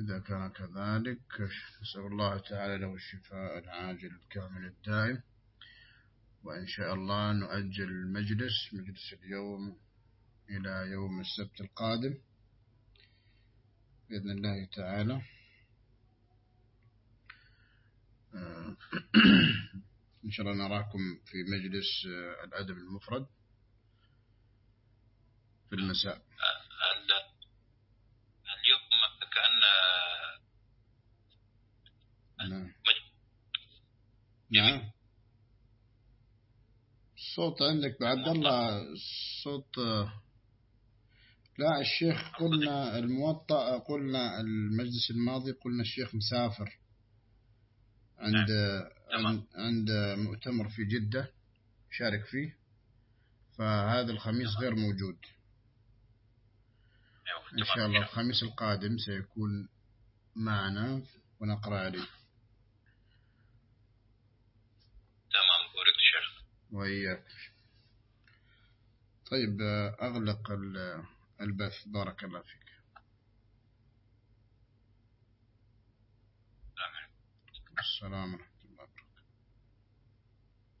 إذا كان كذلك نسأل الله تعالى له الشفاء العاجل الكامل الدائم. وإن شاء الله نؤجل المجلس مجلس اليوم إلى يوم السبت القادم بإذن الله تعالى. آه، إن شاء الله نراكم في مجلس آه، الأدب المفرد في المساء اليوم كأن نعم نعم الصوت عندك بعد الله الصوت لا الشيخ قلنا الموطأ قلنا المجلس الماضي قلنا الشيخ مسافر عند عند, عند مؤتمر في جدة شارك فيه. فهذا الخميس غير موجود. إن شاء الله الخميس القادم سيكون معنا ونقرأ عليه. وإياك طيب أغلق البث. بارك الله فيك. السلام عليكم.